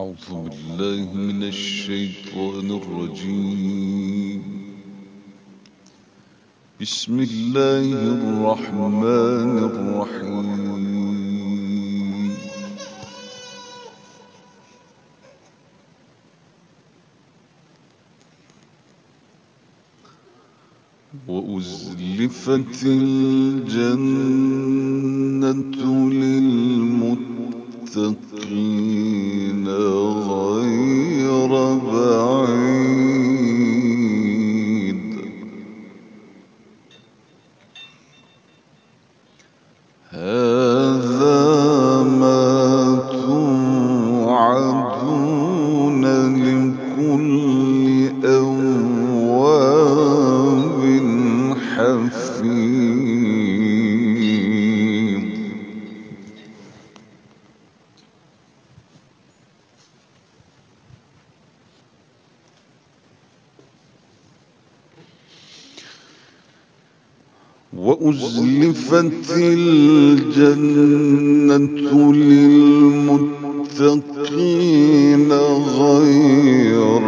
أعوذ بالله من الشيطان الرجيم. بسم الله الرحمن الرحيم. وأزلفت الجنة للمتقين. وأزلفت الجنة للمتقين غير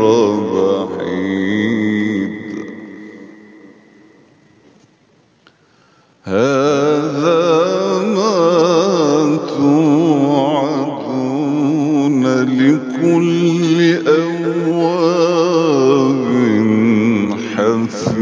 بعيد. هذا ما توعدون لكل أواب حفيظ.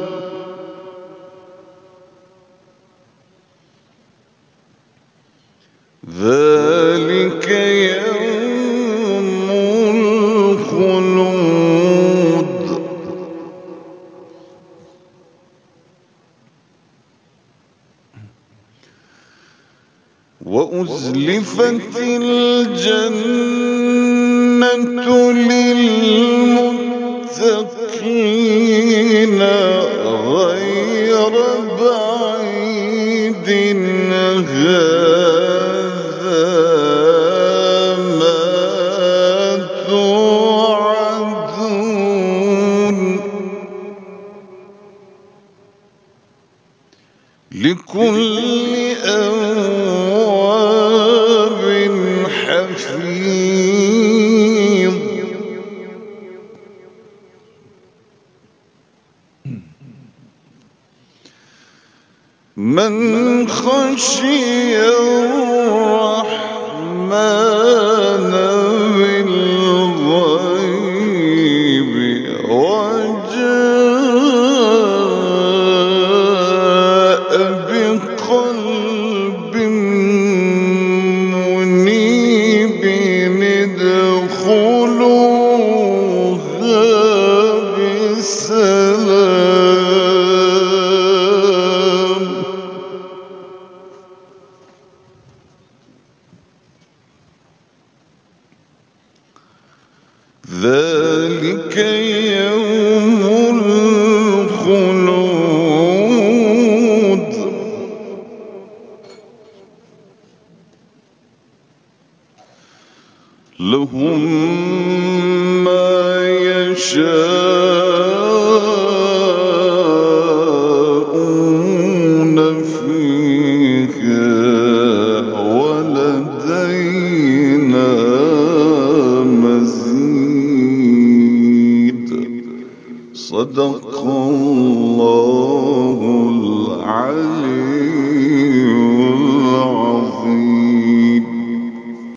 ذلك يوم الخلود. وأزلفت الجنة للمتقين غير بعيد هذا لكل أواب حفيظ. من خشي الرحمن ذلك يوم لهم ما يشاءون فيها ولدينا مزيد. صدق الله العليم.